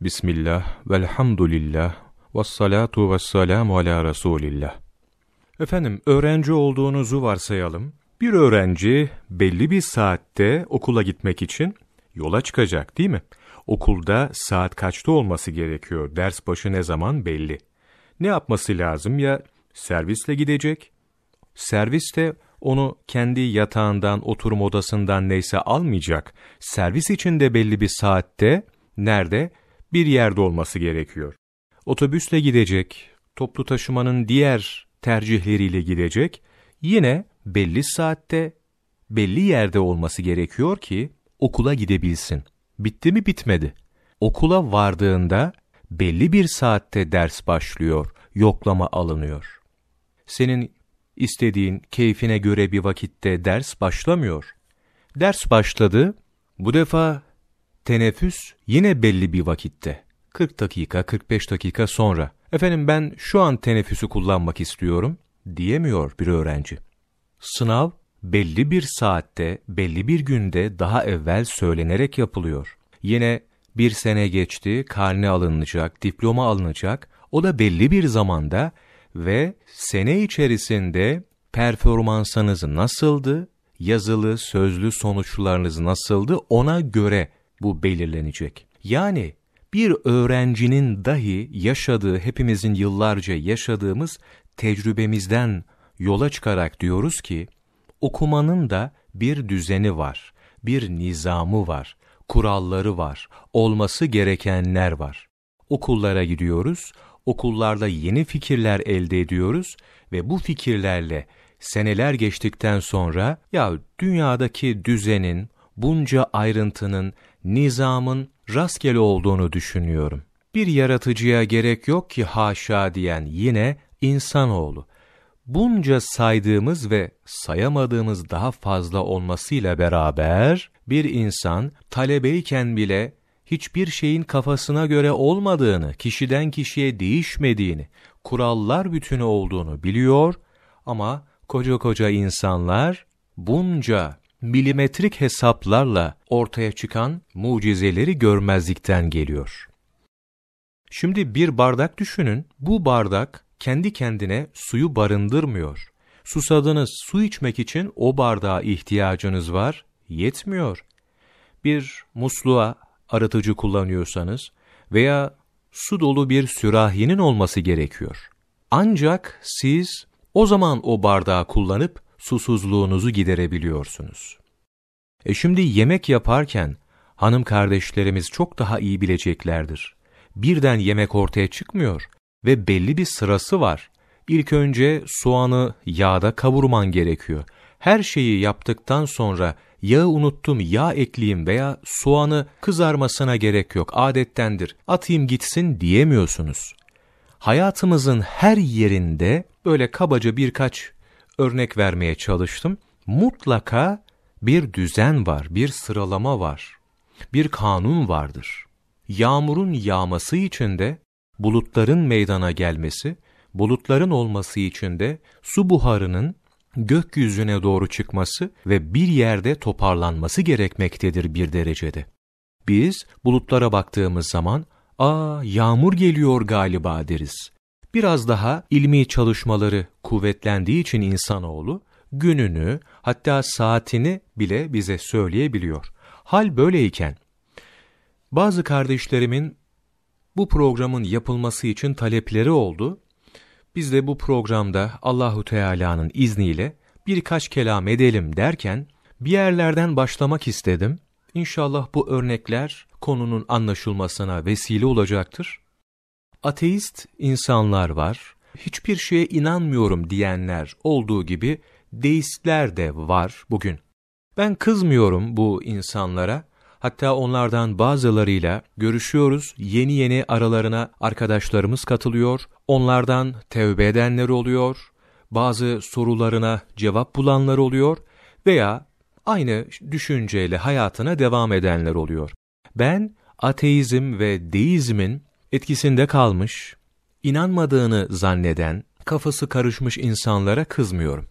Bismillah, velhamdülillah, ve salatu ve selamu ala Resulillah. Efendim, öğrenci olduğunuzu varsayalım. Bir öğrenci belli bir saatte okula gitmek için yola çıkacak değil mi? Okulda saat kaçta olması gerekiyor, ders başı ne zaman belli. Ne yapması lazım ya servisle gidecek, serviste onu kendi yatağından, oturum odasından neyse almayacak. Servis için de belli bir saatte, nerede? Bir yerde olması gerekiyor. Otobüsle gidecek, toplu taşımanın diğer tercihleriyle gidecek. Yine belli saatte, belli yerde olması gerekiyor ki okula gidebilsin. Bitti mi bitmedi. Okula vardığında belli bir saatte ders başlıyor, yoklama alınıyor. Senin istediğin keyfine göre bir vakitte ders başlamıyor. Ders başladı, bu defa teneffüs yine belli bir vakitte. 40 dakika, 45 dakika sonra. Efendim ben şu an teneffüsü kullanmak istiyorum diyemiyor bir öğrenci. Sınav belli bir saatte, belli bir günde daha evvel söylenerek yapılıyor. Yine bir sene geçti, karne alınacak, diploma alınacak, o da belli bir zamanda ve sene içerisinde performansınız nasıldı, yazılı, sözlü sonuçlarınız nasıldı ona göre bu belirlenecek. Yani bir öğrencinin dahi yaşadığı, hepimizin yıllarca yaşadığımız tecrübemizden yola çıkarak diyoruz ki, okumanın da bir düzeni var, bir nizamı var, kuralları var, olması gerekenler var. Okullara gidiyoruz, okullarda yeni fikirler elde ediyoruz ve bu fikirlerle seneler geçtikten sonra ya dünyadaki düzenin, bunca ayrıntının, nizamın rastgele olduğunu düşünüyorum. Bir yaratıcıya gerek yok ki haşa diyen yine insanoğlu. Bunca saydığımız ve sayamadığımız daha fazla olmasıyla beraber bir insan talebeyken bile hiçbir şeyin kafasına göre olmadığını, kişiden kişiye değişmediğini, kurallar bütünü olduğunu biliyor ama koca koca insanlar bunca milimetrik hesaplarla ortaya çıkan mucizeleri görmezlikten geliyor. Şimdi bir bardak düşünün, bu bardak kendi kendine suyu barındırmıyor. Susadınız su içmek için o bardağa ihtiyacınız var, yetmiyor. Bir musluğa arıtıcı kullanıyorsanız veya su dolu bir sürahinin olması gerekiyor. Ancak siz o zaman o bardağı kullanıp susuzluğunuzu giderebiliyorsunuz. E şimdi yemek yaparken hanım kardeşlerimiz çok daha iyi bileceklerdir. Birden yemek ortaya çıkmıyor ve belli bir sırası var. İlk önce soğanı yağda kavurman gerekiyor. Her şeyi yaptıktan sonra yağı unuttum yağ ekleyeyim veya soğanı kızarmasına gerek yok adettendir atayım gitsin diyemiyorsunuz. Hayatımızın her yerinde böyle kabaca birkaç örnek vermeye çalıştım. Mutlaka bir düzen var, bir sıralama var, bir kanun vardır. Yağmurun yağması için de bulutların meydana gelmesi, bulutların olması için de su buharının gökyüzüne doğru çıkması ve bir yerde toparlanması gerekmektedir bir derecede. Biz bulutlara baktığımız zaman, ''Aa yağmur geliyor galiba'' deriz. Biraz daha ilmi çalışmaları kuvvetlendiği için insanoğlu, gününü hatta saatini bile bize söyleyebiliyor. Hal böyleyken, bazı kardeşlerimin bu programın yapılması için talepleri oldu biz de bu programda Allahu Teala'nın izniyle birkaç kelam edelim derken bir yerlerden başlamak istedim. İnşallah bu örnekler konunun anlaşılmasına vesile olacaktır. Ateist insanlar var, hiçbir şeye inanmıyorum diyenler olduğu gibi deistler de var bugün. Ben kızmıyorum bu insanlara. Hatta onlardan bazılarıyla görüşüyoruz, yeni yeni aralarına arkadaşlarımız katılıyor, onlardan tevbe edenler oluyor, bazı sorularına cevap bulanlar oluyor veya aynı düşünceyle hayatına devam edenler oluyor. Ben ateizm ve deizmin etkisinde kalmış, inanmadığını zanneden, kafası karışmış insanlara kızmıyorum.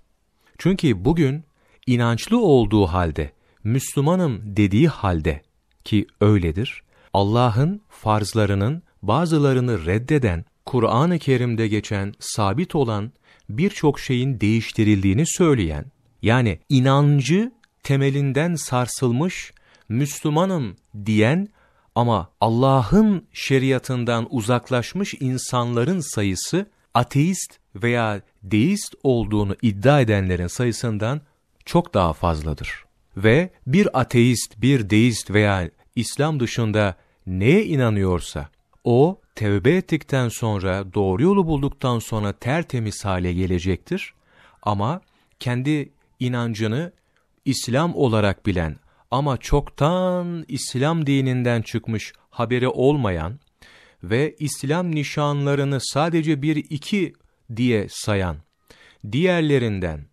Çünkü bugün inançlı olduğu halde Müslümanım dediği halde ki öyledir, Allah'ın farzlarının bazılarını reddeden, Kur'an-ı Kerim'de geçen, sabit olan birçok şeyin değiştirildiğini söyleyen, yani inancı temelinden sarsılmış, Müslümanım diyen ama Allah'ın şeriatından uzaklaşmış insanların sayısı ateist veya deist olduğunu iddia edenlerin sayısından çok daha fazladır. Ve bir ateist, bir deist veya İslam dışında neye inanıyorsa, o tevbe ettikten sonra, doğru yolu bulduktan sonra tertemiz hale gelecektir. Ama kendi inancını İslam olarak bilen ama çoktan İslam dininden çıkmış haberi olmayan ve İslam nişanlarını sadece bir iki diye sayan, diğerlerinden,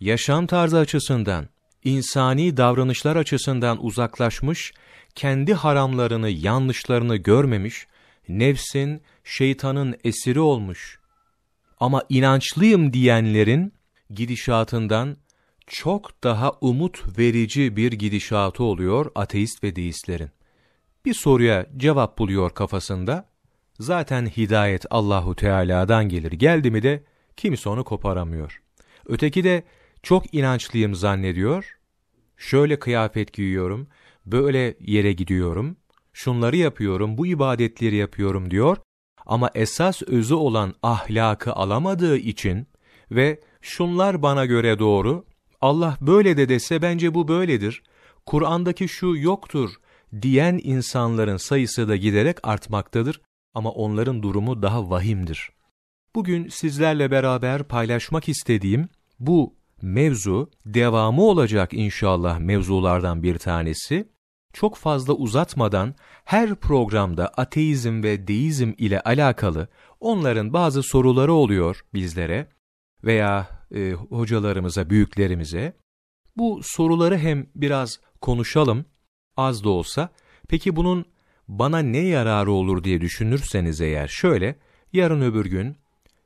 yaşam tarzı açısından, insani davranışlar açısından uzaklaşmış, kendi haramlarını, yanlışlarını görmemiş, nefsin, şeytanın esiri olmuş ama inançlıyım diyenlerin gidişatından çok daha umut verici bir gidişatı oluyor ateist ve deistlerin. Bir soruya cevap buluyor kafasında, zaten hidayet Allahu Teala'dan gelir. Geldi mi de kimse onu koparamıyor. Öteki de çok inançlıyım zannediyor. Şöyle kıyafet giyiyorum, böyle yere gidiyorum, şunları yapıyorum, bu ibadetleri yapıyorum diyor. Ama esas özü olan ahlakı alamadığı için ve şunlar bana göre doğru, Allah böyle de dese bence bu böyledir, Kur'an'daki şu yoktur diyen insanların sayısı da giderek artmaktadır ama onların durumu daha vahimdir. Bugün sizlerle beraber paylaşmak istediğim bu mevzu devamı olacak inşallah mevzulardan bir tanesi. Çok fazla uzatmadan her programda ateizm ve deizm ile alakalı onların bazı soruları oluyor bizlere veya e, hocalarımıza, büyüklerimize. Bu soruları hem biraz konuşalım, az da olsa. Peki bunun bana ne yararı olur diye düşünürseniz eğer şöyle, yarın öbür gün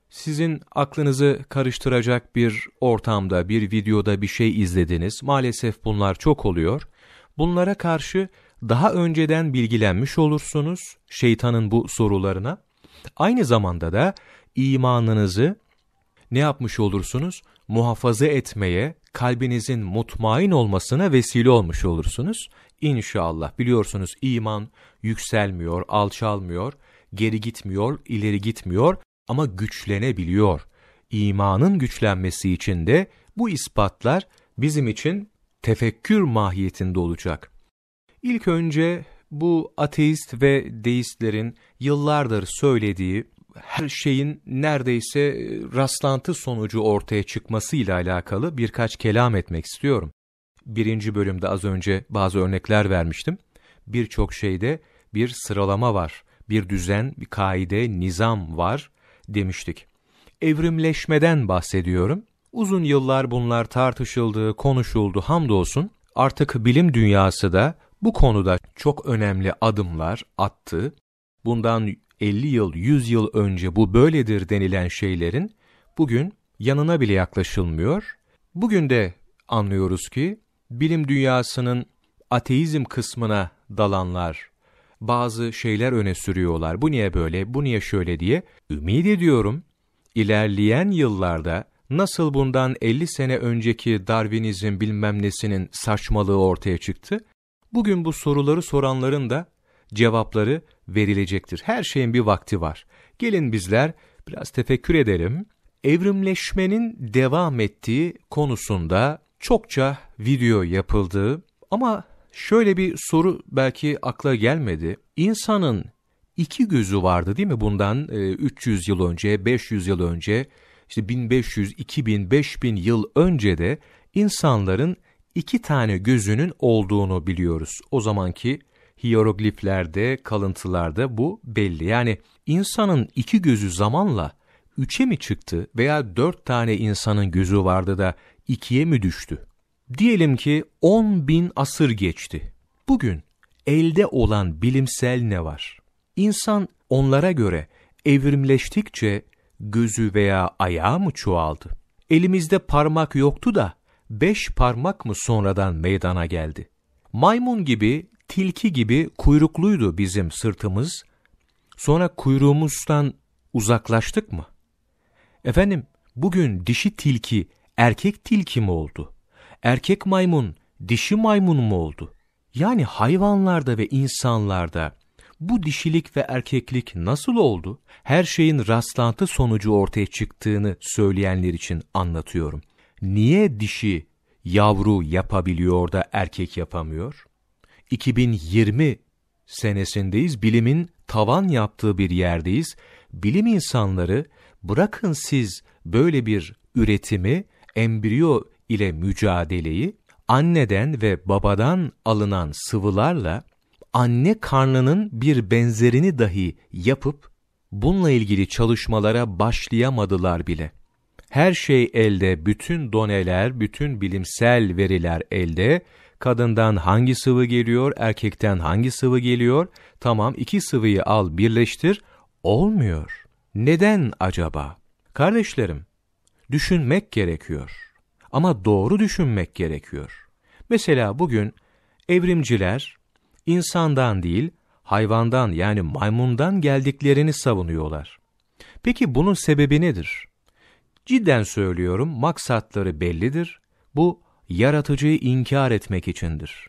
sizin aklınızı karıştıracak bir ortamda, bir videoda bir şey izlediniz. Maalesef bunlar çok oluyor. Bunlara karşı daha önceden bilgilenmiş olursunuz şeytanın bu sorularına. Aynı zamanda da imanınızı ne yapmış olursunuz? Muhafaza etmeye, kalbinizin mutmain olmasına vesile olmuş olursunuz. İnşallah biliyorsunuz iman yükselmiyor, alçalmıyor, geri gitmiyor, ileri gitmiyor ama güçlenebiliyor. İmanın güçlenmesi için de bu ispatlar bizim için tefekkür mahiyetinde olacak. İlk önce bu ateist ve deistlerin yıllardır söylediği her şeyin neredeyse e, rastlantı sonucu ortaya çıkmasıyla alakalı birkaç kelam etmek istiyorum. Birinci bölümde az önce bazı örnekler vermiştim. Birçok şeyde bir sıralama var, bir düzen, bir kaide, nizam var demiştik. Evrimleşmeden bahsediyorum. Uzun yıllar bunlar tartışıldı, konuşuldu hamdolsun. Artık bilim dünyası da bu konuda çok önemli adımlar attı. Bundan 50 yıl, 100 yıl önce bu böyledir denilen şeylerin bugün yanına bile yaklaşılmıyor. Bugün de anlıyoruz ki bilim dünyasının ateizm kısmına dalanlar bazı şeyler öne sürüyorlar. Bu niye böyle, bu niye şöyle diye. Ümit ediyorum ilerleyen yıllarda nasıl bundan 50 sene önceki Darwinizm bilmem nesinin saçmalığı ortaya çıktı, bugün bu soruları soranların da cevapları verilecektir. Her şeyin bir vakti var. Gelin bizler biraz tefekkür edelim. Evrimleşmenin devam ettiği konusunda çokça video yapıldı ama şöyle bir soru belki akla gelmedi. İnsanın iki gözü vardı değil mi bundan 300 yıl önce, 500 yıl önce, işte 1500, 2000, 5000 yıl önce de insanların iki tane gözünün olduğunu biliyoruz. O zamanki hierogliflerde, kalıntılarda bu belli. Yani insanın iki gözü zamanla üçe mi çıktı veya dört tane insanın gözü vardı da ikiye mi düştü? Diyelim ki on bin asır geçti. Bugün elde olan bilimsel ne var? İnsan onlara göre evrimleştikçe gözü veya ayağı mı çoğaldı? Elimizde parmak yoktu da beş parmak mı sonradan meydana geldi? Maymun gibi tilki gibi kuyrukluydu bizim sırtımız. Sonra kuyruğumuzdan uzaklaştık mı? Efendim, bugün dişi tilki erkek tilki mi oldu? Erkek maymun dişi maymun mu oldu? Yani hayvanlarda ve insanlarda bu dişilik ve erkeklik nasıl oldu? Her şeyin rastlantı sonucu ortaya çıktığını söyleyenler için anlatıyorum. Niye dişi yavru yapabiliyor da erkek yapamıyor? 2020 senesindeyiz. Bilimin tavan yaptığı bir yerdeyiz. Bilim insanları bırakın siz böyle bir üretimi, embriyo ile mücadeleyi anneden ve babadan alınan sıvılarla anne karnının bir benzerini dahi yapıp bununla ilgili çalışmalara başlayamadılar bile. Her şey elde, bütün doneler, bütün bilimsel veriler elde. Kadından hangi sıvı geliyor, erkekten hangi sıvı geliyor? Tamam iki sıvıyı al birleştir. Olmuyor. Neden acaba? Kardeşlerim, düşünmek gerekiyor. Ama doğru düşünmek gerekiyor. Mesela bugün evrimciler insandan değil, hayvandan yani maymundan geldiklerini savunuyorlar. Peki bunun sebebi nedir? Cidden söylüyorum, maksatları bellidir. Bu yaratıcıyı inkar etmek içindir.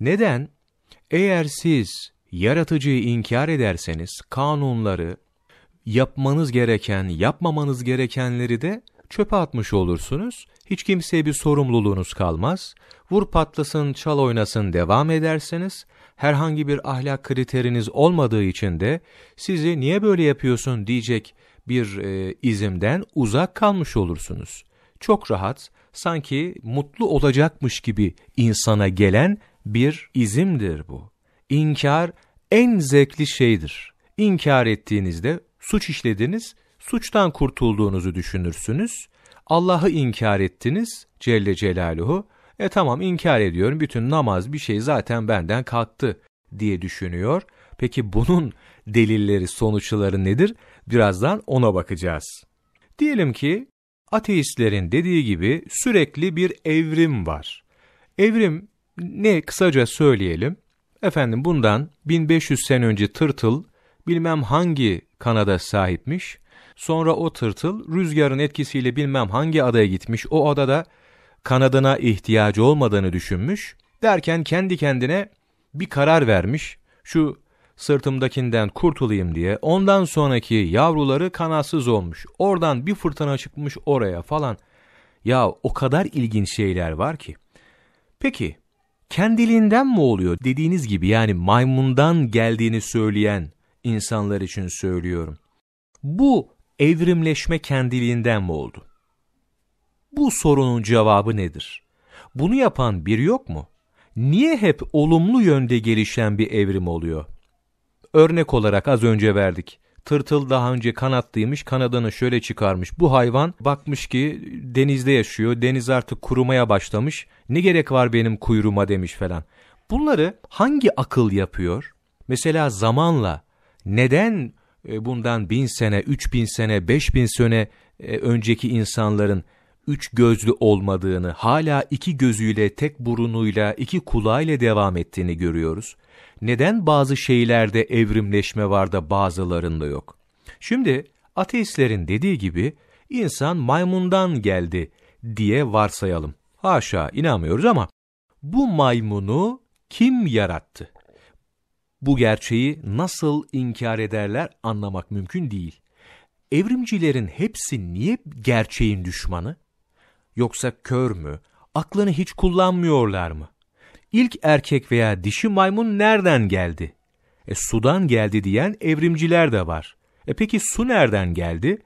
Neden? Eğer siz yaratıcıyı inkar ederseniz kanunları, yapmanız gereken, yapmamanız gerekenleri de çöpe atmış olursunuz. Hiç kimseye bir sorumluluğunuz kalmaz. Vur patlasın, çal oynasın devam ederseniz, herhangi bir ahlak kriteriniz olmadığı için de sizi niye böyle yapıyorsun diyecek bir e, izimden uzak kalmış olursunuz. Çok rahat, sanki mutlu olacakmış gibi insana gelen bir izimdir bu. İnkar en zevkli şeydir. İnkar ettiğinizde suç işlediniz, suçtan kurtulduğunuzu düşünürsünüz. Allah'ı inkar ettiniz Celle Celaluhu. E tamam inkar ediyorum bütün namaz bir şey zaten benden kalktı diye düşünüyor. Peki bunun delilleri sonuçları nedir? Birazdan ona bakacağız. Diyelim ki ateistlerin dediği gibi sürekli bir evrim var. Evrim ne kısaca söyleyelim. Efendim bundan 1500 sene önce tırtıl bilmem hangi kanada sahipmiş. Sonra o tırtıl rüzgarın etkisiyle bilmem hangi adaya gitmiş. O adada kanadına ihtiyacı olmadığını düşünmüş. Derken kendi kendine bir karar vermiş. Şu sırtımdakinden kurtulayım diye. Ondan sonraki yavruları kanatsız olmuş. Oradan bir fırtına çıkmış oraya falan. Ya o kadar ilginç şeyler var ki. Peki kendiliğinden mi oluyor dediğiniz gibi yani maymundan geldiğini söyleyen insanlar için söylüyorum. Bu evrimleşme kendiliğinden mi oldu? Bu sorunun cevabı nedir? Bunu yapan biri yok mu? Niye hep olumlu yönde gelişen bir evrim oluyor? Örnek olarak az önce verdik. Tırtıl daha önce kanatlıymış, kanadını şöyle çıkarmış. Bu hayvan bakmış ki denizde yaşıyor, deniz artık kurumaya başlamış. Ne gerek var benim kuyruğuma demiş falan. Bunları hangi akıl yapıyor? Mesela zamanla neden e, bundan bin sene, üç bin sene, beş bin sene e, önceki insanların üç gözlü olmadığını, hala iki gözüyle, tek burunuyla, iki kulağıyla devam ettiğini görüyoruz. Neden bazı şeylerde evrimleşme var da bazılarında yok? Şimdi ateistlerin dediği gibi insan maymundan geldi diye varsayalım. Haşa inanmıyoruz ama bu maymunu kim yarattı? Bu gerçeği nasıl inkar ederler anlamak mümkün değil. Evrimcilerin hepsi niye gerçeğin düşmanı? Yoksa kör mü? Aklını hiç kullanmıyorlar mı? İlk erkek veya dişi maymun nereden geldi? E sudan geldi diyen evrimciler de var. E peki su nereden geldi?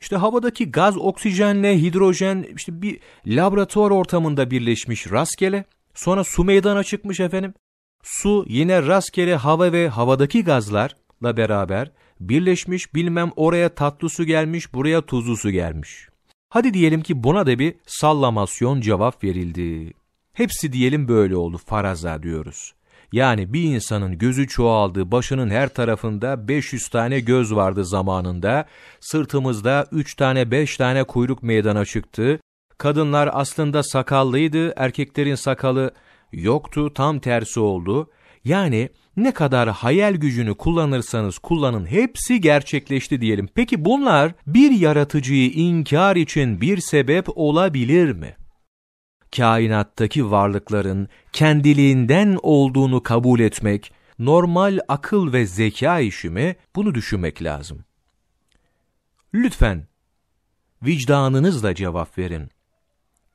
İşte havadaki gaz, oksijenle hidrojen işte bir laboratuvar ortamında birleşmiş rastgele. Sonra su meydana çıkmış efendim. Su yine rastgele hava ve havadaki gazlarla beraber birleşmiş bilmem oraya tatlı su gelmiş buraya tuzlu su gelmiş. Hadi diyelim ki buna da bir sallamasyon cevap verildi. Hepsi diyelim böyle oldu faraza diyoruz. Yani bir insanın gözü çoğaldı, başının her tarafında 500 tane göz vardı zamanında, sırtımızda 3 tane 5 tane kuyruk meydana çıktı. Kadınlar aslında sakallıydı, erkeklerin sakalı yoktu, tam tersi oldu. Yani ne kadar hayal gücünü kullanırsanız kullanın hepsi gerçekleşti diyelim. Peki bunlar bir yaratıcıyı inkar için bir sebep olabilir mi? Kainattaki varlıkların kendiliğinden olduğunu kabul etmek, normal akıl ve zeka işi mi? Bunu düşünmek lazım. Lütfen vicdanınızla cevap verin.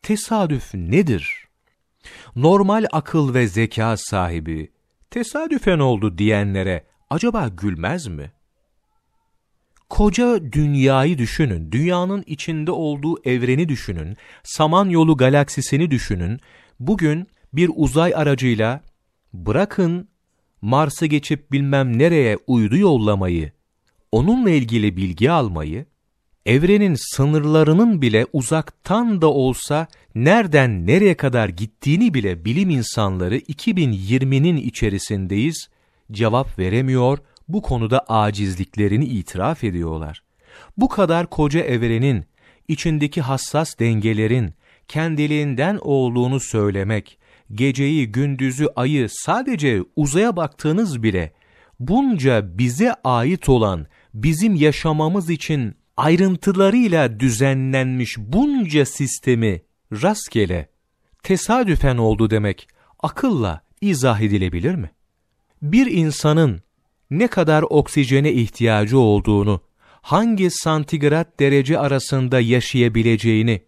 Tesadüf nedir? Normal akıl ve zeka sahibi, tesadüfen oldu diyenlere acaba gülmez mi? Koca dünyayı düşünün, dünyanın içinde olduğu evreni düşünün, Samanyolu galaksisini düşünün. Bugün bir uzay aracıyla bırakın Mars'ı geçip bilmem nereye uydu yollamayı, onunla ilgili bilgi almayı, evrenin sınırlarının bile uzaktan da olsa nereden nereye kadar gittiğini bile bilim insanları 2020'nin içerisindeyiz, cevap veremiyor, bu konuda acizliklerini itiraf ediyorlar. Bu kadar koca evrenin, içindeki hassas dengelerin, kendiliğinden olduğunu söylemek, geceyi, gündüzü, ayı sadece uzaya baktığınız bile, bunca bize ait olan, bizim yaşamamız için ayrıntılarıyla düzenlenmiş bunca sistemi rastgele, tesadüfen oldu demek akılla izah edilebilir mi? Bir insanın ne kadar oksijene ihtiyacı olduğunu, hangi santigrat derece arasında yaşayabileceğini,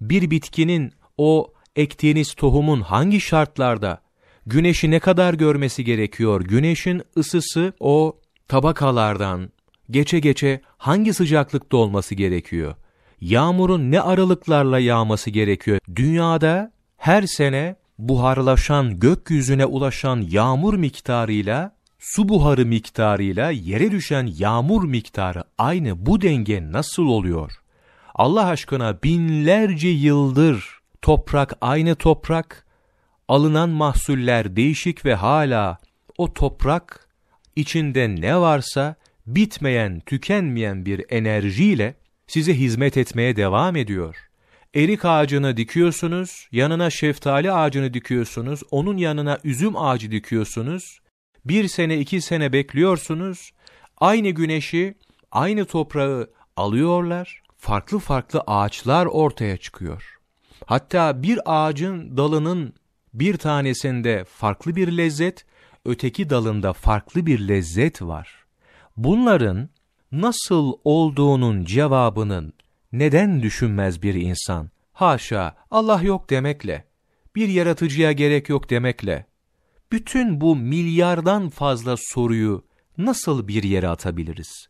bir bitkinin o ektiğiniz tohumun hangi şartlarda, güneşi ne kadar görmesi gerekiyor, güneşin ısısı o tabakalardan, geçe geçe hangi sıcaklıkta olması gerekiyor? Yağmurun ne aralıklarla yağması gerekiyor? Dünyada her sene buharlaşan, gökyüzüne ulaşan yağmur miktarıyla, su buharı miktarıyla yere düşen yağmur miktarı aynı bu denge nasıl oluyor? Allah aşkına binlerce yıldır toprak aynı toprak, alınan mahsuller değişik ve hala o toprak içinde ne varsa bitmeyen, tükenmeyen bir enerjiyle size hizmet etmeye devam ediyor. Erik ağacını dikiyorsunuz, yanına şeftali ağacını dikiyorsunuz, onun yanına üzüm ağacı dikiyorsunuz. Bir sene, iki sene bekliyorsunuz. Aynı güneşi, aynı toprağı alıyorlar. Farklı farklı ağaçlar ortaya çıkıyor. Hatta bir ağacın dalının bir tanesinde farklı bir lezzet, öteki dalında farklı bir lezzet var bunların nasıl olduğunun cevabının neden düşünmez bir insan? Haşa, Allah yok demekle, bir yaratıcıya gerek yok demekle, bütün bu milyardan fazla soruyu nasıl bir yere atabiliriz?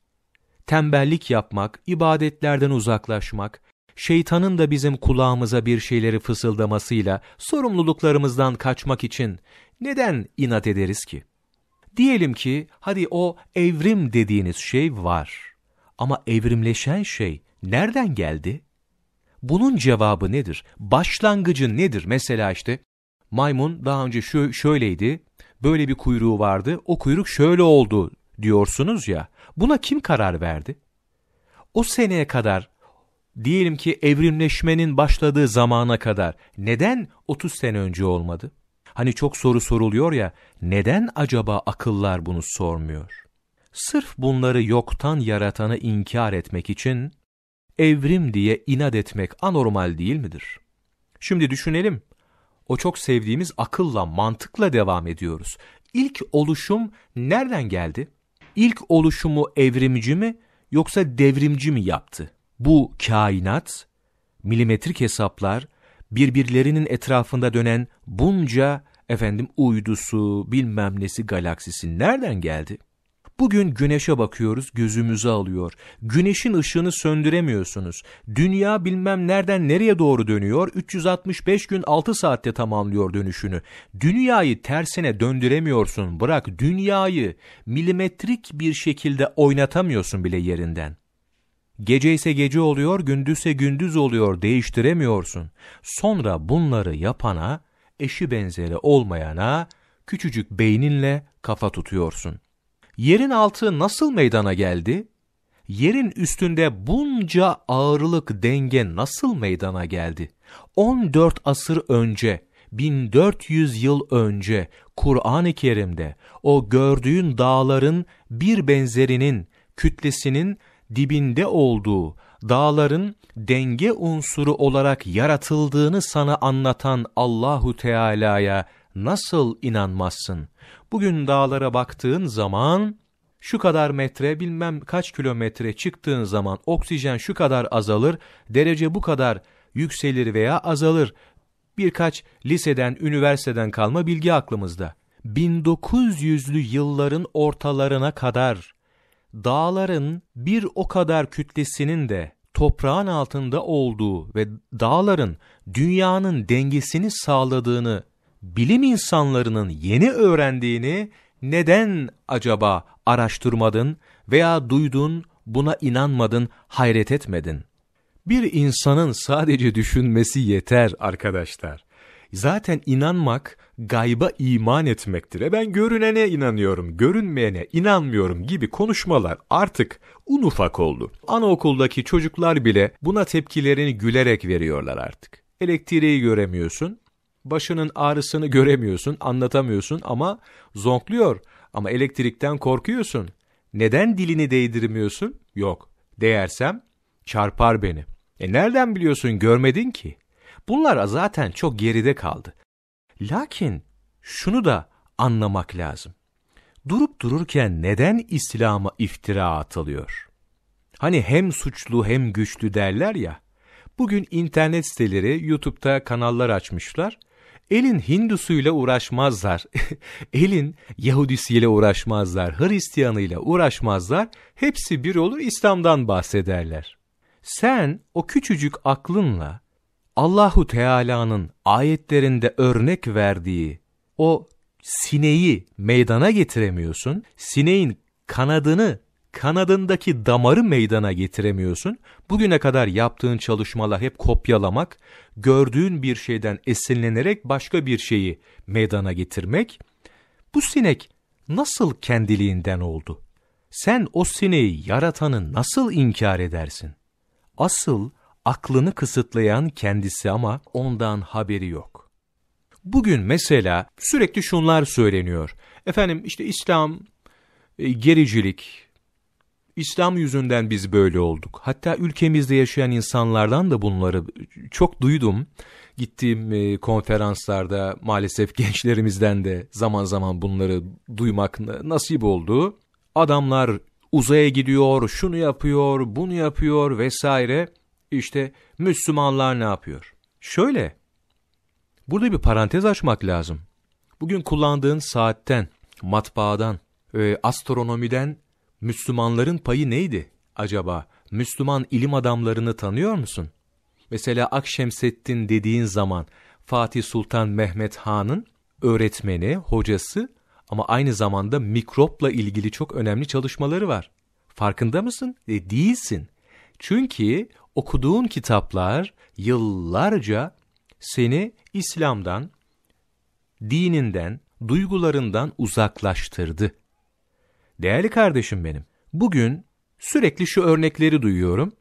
Tembellik yapmak, ibadetlerden uzaklaşmak, şeytanın da bizim kulağımıza bir şeyleri fısıldamasıyla sorumluluklarımızdan kaçmak için neden inat ederiz ki? Diyelim ki hadi o evrim dediğiniz şey var. Ama evrimleşen şey nereden geldi? Bunun cevabı nedir? Başlangıcı nedir? Mesela işte maymun daha önce şö şöyleydi, böyle bir kuyruğu vardı, o kuyruk şöyle oldu diyorsunuz ya. Buna kim karar verdi? O seneye kadar diyelim ki evrimleşmenin başladığı zamana kadar neden 30 sene önce olmadı? Hani çok soru soruluyor ya, neden acaba akıllar bunu sormuyor? Sırf bunları yoktan yaratanı inkar etmek için evrim diye inat etmek anormal değil midir? Şimdi düşünelim. O çok sevdiğimiz akılla, mantıkla devam ediyoruz. İlk oluşum nereden geldi? İlk oluşumu evrimci mi yoksa devrimci mi yaptı? Bu kainat, milimetrik hesaplar, birbirlerinin etrafında dönen bunca efendim uydusu bilmem nesi galaksisi nereden geldi? Bugün güneşe bakıyoruz gözümüzü alıyor. Güneşin ışığını söndüremiyorsunuz. Dünya bilmem nereden nereye doğru dönüyor. 365 gün 6 saatte tamamlıyor dönüşünü. Dünyayı tersine döndüremiyorsun. Bırak dünyayı milimetrik bir şekilde oynatamıyorsun bile yerinden. Gece ise gece oluyor, gündüzse gündüz oluyor, değiştiremiyorsun. Sonra bunları yapana, eşi benzeri olmayana küçücük beyninle kafa tutuyorsun. Yerin altı nasıl meydana geldi? Yerin üstünde bunca ağırlık denge nasıl meydana geldi? 14 asır önce 1400 yıl önce Kur'an-ı Kerim'de o gördüğün dağların bir benzerinin kütlesinin dibinde olduğu, dağların denge unsuru olarak yaratıldığını sana anlatan Allahu Teala'ya nasıl inanmazsın? Bugün dağlara baktığın zaman şu kadar metre bilmem kaç kilometre çıktığın zaman oksijen şu kadar azalır, derece bu kadar yükselir veya azalır. Birkaç liseden, üniversiteden kalma bilgi aklımızda. 1900'lü yılların ortalarına kadar dağların bir o kadar kütlesinin de toprağın altında olduğu ve dağların dünyanın dengesini sağladığını bilim insanlarının yeni öğrendiğini neden acaba araştırmadın veya duydun, buna inanmadın, hayret etmedin? Bir insanın sadece düşünmesi yeter arkadaşlar. Zaten inanmak gayba iman etmektir. E ben görünene inanıyorum, görünmeyene inanmıyorum gibi konuşmalar artık un ufak oldu. Anaokuldaki çocuklar bile buna tepkilerini gülerek veriyorlar artık. Elektriği göremiyorsun, başının ağrısını göremiyorsun, anlatamıyorsun ama zonkluyor. Ama elektrikten korkuyorsun. Neden dilini değdirmiyorsun? Yok. Değersem çarpar beni. E nereden biliyorsun görmedin ki? Bunlar zaten çok geride kaldı. Lakin şunu da anlamak lazım. Durup dururken neden İslam'a iftira atılıyor? Hani hem suçlu hem güçlü derler ya. Bugün internet siteleri, YouTube'da kanallar açmışlar. Elin Hindusuyla uğraşmazlar. Elin Yahudisiyle uğraşmazlar. Hristiyanıyla uğraşmazlar. Hepsi bir olur İslam'dan bahsederler. Sen o küçücük aklınla Allahu Teala'nın ayetlerinde örnek verdiği o sineği meydana getiremiyorsun. Sineğin kanadını, kanadındaki damarı meydana getiremiyorsun. Bugüne kadar yaptığın çalışmalar hep kopyalamak, gördüğün bir şeyden esinlenerek başka bir şeyi meydana getirmek. Bu sinek nasıl kendiliğinden oldu? Sen o sineği yaratanı nasıl inkar edersin? Asıl aklını kısıtlayan kendisi ama ondan haberi yok. Bugün mesela sürekli şunlar söyleniyor. Efendim işte İslam, e, gericilik, İslam yüzünden biz böyle olduk. Hatta ülkemizde yaşayan insanlardan da bunları çok duydum. Gittiğim e, konferanslarda maalesef gençlerimizden de zaman zaman bunları duymak nasip oldu. Adamlar uzaya gidiyor, şunu yapıyor, bunu yapıyor vesaire. İşte Müslümanlar ne yapıyor? Şöyle, burada bir parantez açmak lazım. Bugün kullandığın saatten, matbaadan, e, astronomiden Müslümanların payı neydi acaba? Müslüman ilim adamlarını tanıyor musun? Mesela Akşemseddin dediğin zaman Fatih Sultan Mehmet Han'ın öğretmeni, hocası ama aynı zamanda mikropla ilgili çok önemli çalışmaları var. Farkında mısın? E, değilsin. Çünkü okuduğun kitaplar yıllarca seni İslam'dan, dininden, duygularından uzaklaştırdı. Değerli kardeşim benim, bugün sürekli şu örnekleri duyuyorum.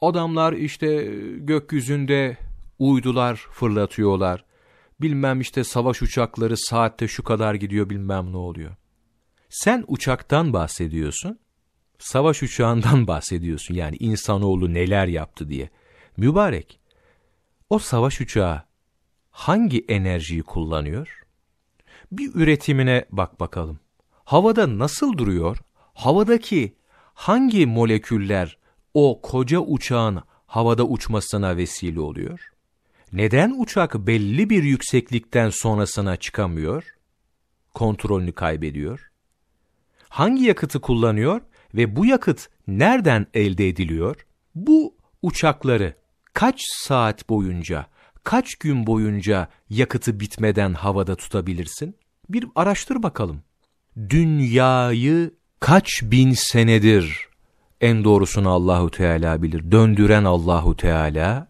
Adamlar işte gökyüzünde uydular fırlatıyorlar. Bilmem işte savaş uçakları saatte şu kadar gidiyor bilmem ne oluyor. Sen uçaktan bahsediyorsun savaş uçağından bahsediyorsun. Yani insanoğlu neler yaptı diye. Mübarek, o savaş uçağı hangi enerjiyi kullanıyor? Bir üretimine bak bakalım. Havada nasıl duruyor? Havadaki hangi moleküller o koca uçağın havada uçmasına vesile oluyor? Neden uçak belli bir yükseklikten sonrasına çıkamıyor? Kontrolünü kaybediyor. Hangi yakıtı kullanıyor? ve bu yakıt nereden elde ediliyor? Bu uçakları kaç saat boyunca, kaç gün boyunca yakıtı bitmeden havada tutabilirsin? Bir araştır bakalım. Dünyayı kaç bin senedir en doğrusunu Allahu Teala bilir. Döndüren Allahu Teala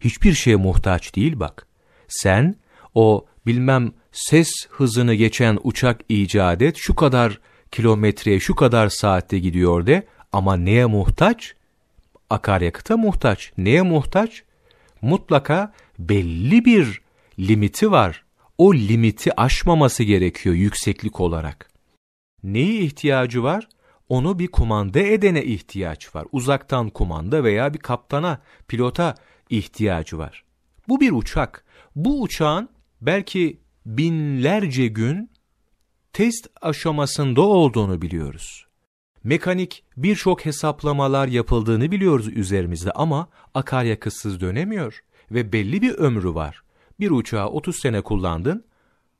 hiçbir şeye muhtaç değil bak. Sen o bilmem ses hızını geçen uçak icat et, şu kadar kilometreye şu kadar saatte gidiyor de ama neye muhtaç? Akaryakıta muhtaç. Neye muhtaç? Mutlaka belli bir limiti var. O limiti aşmaması gerekiyor yükseklik olarak. Neyi ihtiyacı var? Onu bir kumanda edene ihtiyaç var. Uzaktan kumanda veya bir kaptana, pilota ihtiyacı var. Bu bir uçak. Bu uçağın belki binlerce gün test aşamasında olduğunu biliyoruz. Mekanik birçok hesaplamalar yapıldığını biliyoruz üzerimizde ama akaryakıtsız dönemiyor ve belli bir ömrü var. Bir uçağı 30 sene kullandın,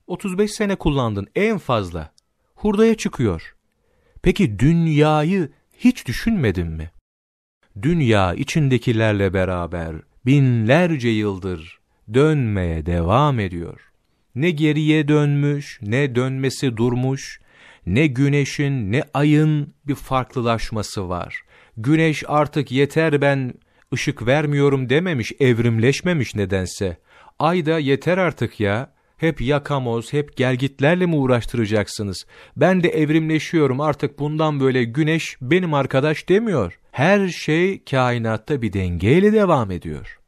35 sene kullandın en fazla. Hurdaya çıkıyor. Peki dünyayı hiç düşünmedin mi? Dünya içindekilerle beraber binlerce yıldır dönmeye devam ediyor. Ne geriye dönmüş, ne dönmesi durmuş, ne güneşin ne ayın bir farklılaşması var. Güneş artık yeter ben ışık vermiyorum dememiş, evrimleşmemiş nedense. Ay da yeter artık ya, hep yakamoz, hep gelgitlerle mi uğraştıracaksınız? Ben de evrimleşiyorum artık bundan böyle güneş benim arkadaş demiyor. Her şey kainatta bir dengeyle devam ediyor.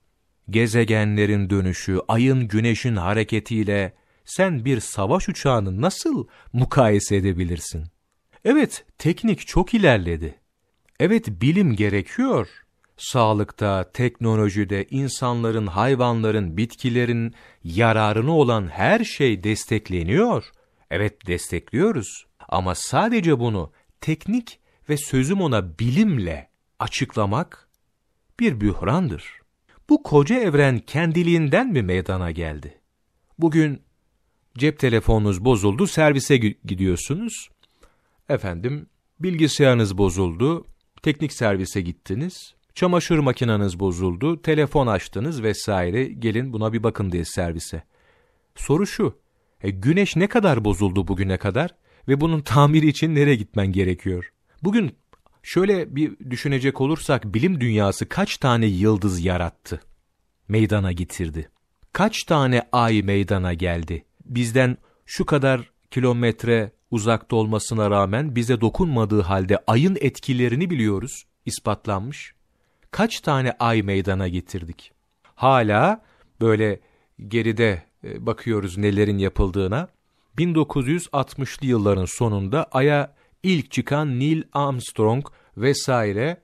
Gezegenlerin dönüşü, ayın güneşin hareketiyle sen bir savaş uçağını nasıl mukayese edebilirsin? Evet, teknik çok ilerledi. Evet, bilim gerekiyor. Sağlıkta, teknolojide, insanların, hayvanların, bitkilerin yararını olan her şey destekleniyor. Evet, destekliyoruz. Ama sadece bunu teknik ve sözüm ona bilimle açıklamak bir bührandır. Bu koca evren kendiliğinden mi meydana geldi? Bugün cep telefonunuz bozuldu, servise gidiyorsunuz. Efendim, bilgisayarınız bozuldu, teknik servise gittiniz. Çamaşır makineniz bozuldu, telefon açtınız vesaire, gelin buna bir bakın diye servise. Soru şu, e, güneş ne kadar bozuldu bugüne kadar ve bunun tamiri için nereye gitmen gerekiyor? Bugün şöyle bir düşünecek olursak bilim dünyası kaç tane yıldız yarattı, meydana getirdi? Kaç tane ay meydana geldi? bizden şu kadar kilometre uzakta olmasına rağmen bize dokunmadığı halde ayın etkilerini biliyoruz, ispatlanmış. Kaç tane ay meydana getirdik? Hala böyle geride e, bakıyoruz nelerin yapıldığına. 1960'lı yılların sonunda Ay'a ilk çıkan Neil Armstrong vesaire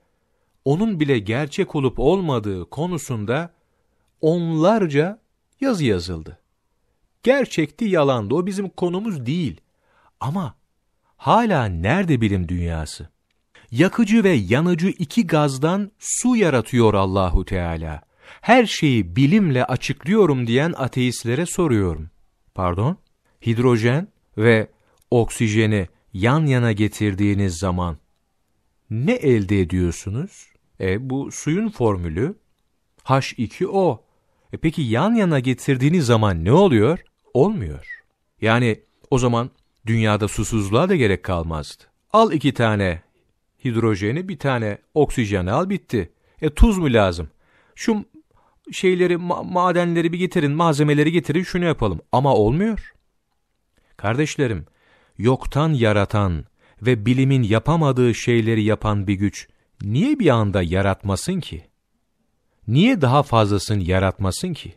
onun bile gerçek olup olmadığı konusunda onlarca yazı yazıldı. Gerçekti yalandı o bizim konumuz değil. Ama hala nerede bilim dünyası? Yakıcı ve yanıcı iki gazdan su yaratıyor Allahu Teala. Her şeyi bilimle açıklıyorum diyen ateistlere soruyorum. Pardon? Hidrojen ve oksijeni yan yana getirdiğiniz zaman ne elde ediyorsunuz? E bu suyun formülü H2O. E peki yan yana getirdiğiniz zaman ne oluyor? Olmuyor. Yani o zaman dünyada susuzluğa da gerek kalmazdı. Al iki tane hidrojeni, bir tane oksijeni al bitti. E tuz mu lazım? Şu şeyleri, ma madenleri bir getirin, malzemeleri getirin, şunu yapalım. Ama olmuyor. Kardeşlerim, yoktan yaratan ve bilimin yapamadığı şeyleri yapan bir güç niye bir anda yaratmasın ki? Niye daha fazlasını yaratmasın ki?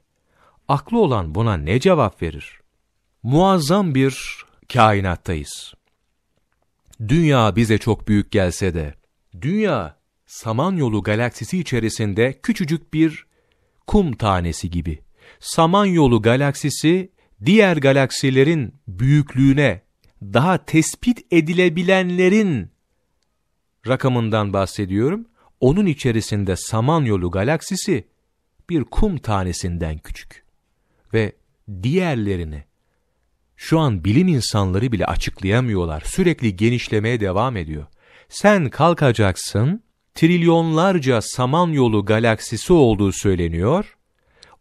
Aklı olan buna ne cevap verir? Muazzam bir kainattayız. Dünya bize çok büyük gelse de, dünya Samanyolu galaksisi içerisinde küçücük bir kum tanesi gibi. Samanyolu galaksisi diğer galaksilerin büyüklüğüne, daha tespit edilebilenlerin rakamından bahsediyorum. Onun içerisinde Samanyolu galaksisi bir kum tanesinden küçük. Ve diğerlerini şu an bilim insanları bile açıklayamıyorlar. Sürekli genişlemeye devam ediyor. Sen kalkacaksın, trilyonlarca Samanyolu galaksisi olduğu söyleniyor.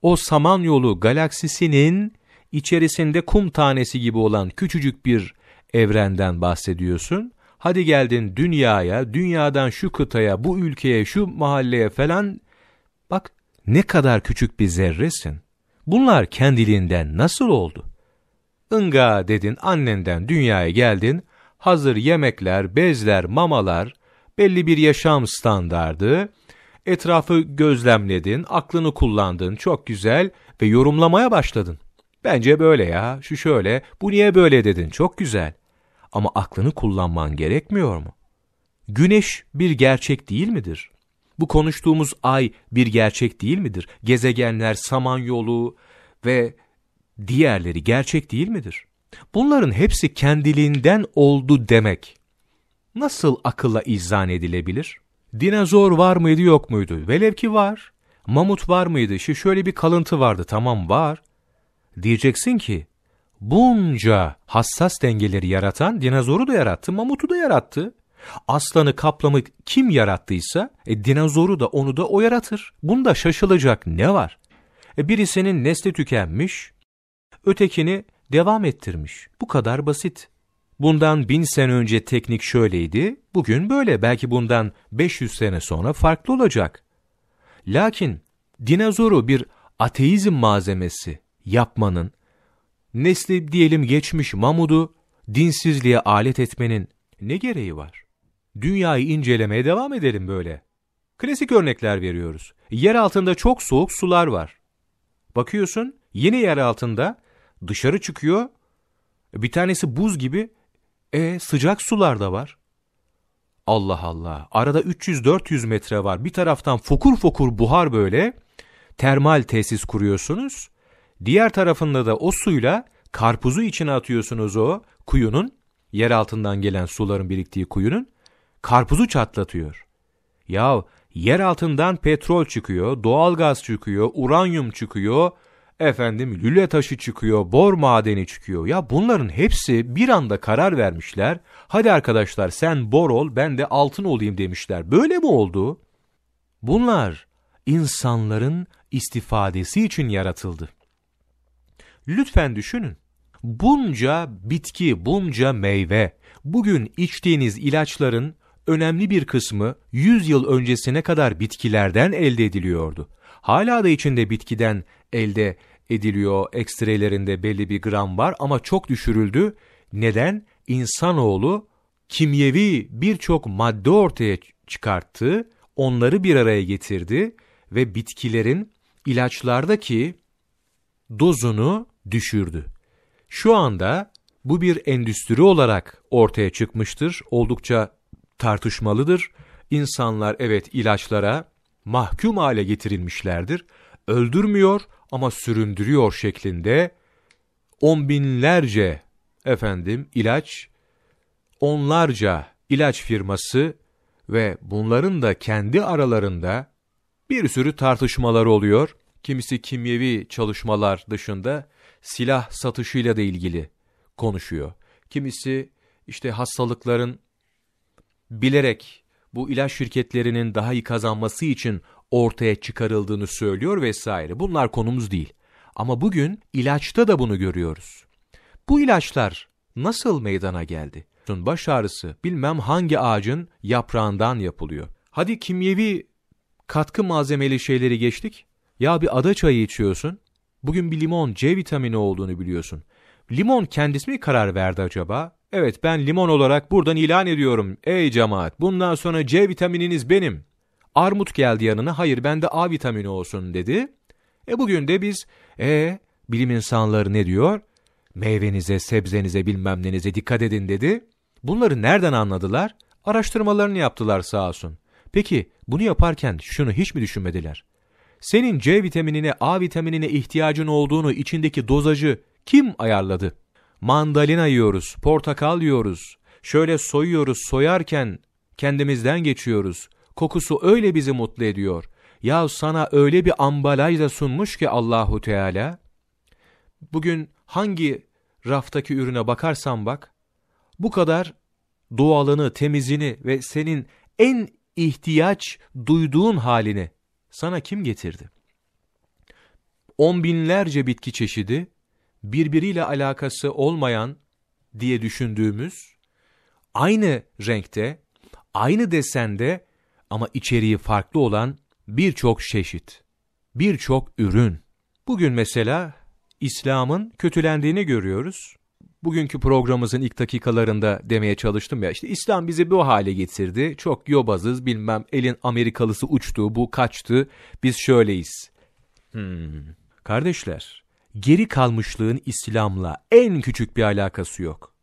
O Samanyolu galaksisinin içerisinde kum tanesi gibi olan küçücük bir evrenden bahsediyorsun. Hadi geldin dünyaya, dünyadan şu kıtaya, bu ülkeye, şu mahalleye falan. Bak ne kadar küçük bir zerresin. Bunlar kendiliğinden nasıl oldu? Inga dedin annenden dünyaya geldin, hazır yemekler, bezler, mamalar, belli bir yaşam standardı, etrafı gözlemledin, aklını kullandın, çok güzel ve yorumlamaya başladın. Bence böyle ya, şu şöyle, bu niye böyle dedin, çok güzel. Ama aklını kullanman gerekmiyor mu? Güneş bir gerçek değil midir? Bu konuştuğumuz ay bir gerçek değil midir? Gezegenler, samanyolu ve diğerleri gerçek değil midir? Bunların hepsi kendiliğinden oldu demek. Nasıl akılla izan edilebilir? Dinozor var mıydı yok muydu? Velev ki var. Mamut var mıydı? Şu şöyle bir kalıntı vardı. Tamam var. Diyeceksin ki bunca hassas dengeleri yaratan dinozoru da yarattı, mamutu da yarattı. Aslanı, kaplamı kim yarattıysa e, dinozoru da onu da o yaratır. Bunda şaşılacak ne var? E, birisinin nesli tükenmiş, ötekini devam ettirmiş. Bu kadar basit. Bundan bin sene önce teknik şöyleydi, bugün böyle. Belki bundan 500 sene sonra farklı olacak. Lakin dinozoru bir ateizm malzemesi yapmanın, nesli diyelim geçmiş mamudu dinsizliğe alet etmenin ne gereği var? Dünyayı incelemeye devam edelim böyle. Klasik örnekler veriyoruz. Yer altında çok soğuk sular var. Bakıyorsun yine yer altında dışarı çıkıyor. Bir tanesi buz gibi. E sıcak sular da var. Allah Allah. Arada 300-400 metre var. Bir taraftan fokur fokur buhar böyle. Termal tesis kuruyorsunuz. Diğer tarafında da o suyla karpuzu içine atıyorsunuz o kuyunun. Yer altından gelen suların biriktiği kuyunun. Karpuzu çatlatıyor. Ya yer altından petrol çıkıyor, doğalgaz çıkıyor, uranyum çıkıyor, efendim lüle taşı çıkıyor, bor madeni çıkıyor. Ya bunların hepsi bir anda karar vermişler. Hadi arkadaşlar sen bor ol ben de altın olayım demişler. Böyle mi oldu? Bunlar insanların istifadesi için yaratıldı. Lütfen düşünün. Bunca bitki, bunca meyve, bugün içtiğiniz ilaçların önemli bir kısmı 100 yıl öncesine kadar bitkilerden elde ediliyordu. Hala da içinde bitkiden elde ediliyor, ekstrelerinde belli bir gram var ama çok düşürüldü. Neden? İnsanoğlu kimyevi birçok madde ortaya çıkarttı, onları bir araya getirdi ve bitkilerin ilaçlardaki dozunu düşürdü. Şu anda bu bir endüstri olarak ortaya çıkmıştır. Oldukça tartışmalıdır. İnsanlar evet ilaçlara mahkum hale getirilmişlerdir. Öldürmüyor ama süründürüyor şeklinde on binlerce efendim ilaç, onlarca ilaç firması ve bunların da kendi aralarında bir sürü tartışmalar oluyor. Kimisi kimyevi çalışmalar dışında silah satışıyla da ilgili konuşuyor. Kimisi işte hastalıkların bilerek bu ilaç şirketlerinin daha iyi kazanması için ortaya çıkarıldığını söylüyor vesaire. Bunlar konumuz değil. Ama bugün ilaçta da bunu görüyoruz. Bu ilaçlar nasıl meydana geldi? Baş ağrısı bilmem hangi ağacın yaprağından yapılıyor. Hadi kimyevi katkı malzemeli şeyleri geçtik. Ya bir ada çayı içiyorsun. Bugün bir limon C vitamini olduğunu biliyorsun. Limon kendisi mi karar verdi acaba? Evet ben limon olarak buradan ilan ediyorum. Ey cemaat bundan sonra C vitamininiz benim. Armut geldi yanına hayır bende A vitamini olsun dedi. E bugün de biz e bilim insanları ne diyor? Meyvenize, sebzenize bilmem nenize dikkat edin dedi. Bunları nereden anladılar? Araştırmalarını yaptılar sağ olsun. Peki bunu yaparken şunu hiç mi düşünmediler? Senin C vitaminine, A vitaminine ihtiyacın olduğunu içindeki dozajı kim ayarladı? Mandalina yiyoruz, portakal yiyoruz. Şöyle soyuyoruz, soyarken kendimizden geçiyoruz. Kokusu öyle bizi mutlu ediyor. Ya sana öyle bir ambalajla sunmuş ki Allahu Teala. Bugün hangi raftaki ürüne bakarsan bak, bu kadar doğalını, temizini ve senin en ihtiyaç duyduğun halini sana kim getirdi? On binlerce bitki çeşidi, birbiriyle alakası olmayan diye düşündüğümüz, aynı renkte, aynı desende ama içeriği farklı olan birçok çeşit, birçok ürün. Bugün mesela İslam'ın kötülendiğini görüyoruz. Bugünkü programımızın ilk dakikalarında demeye çalıştım ya işte İslam bizi bu hale getirdi. Çok yobazız bilmem elin Amerikalısı uçtu bu kaçtı biz şöyleyiz. Hmm. Kardeşler geri kalmışlığın İslam'la en küçük bir alakası yok.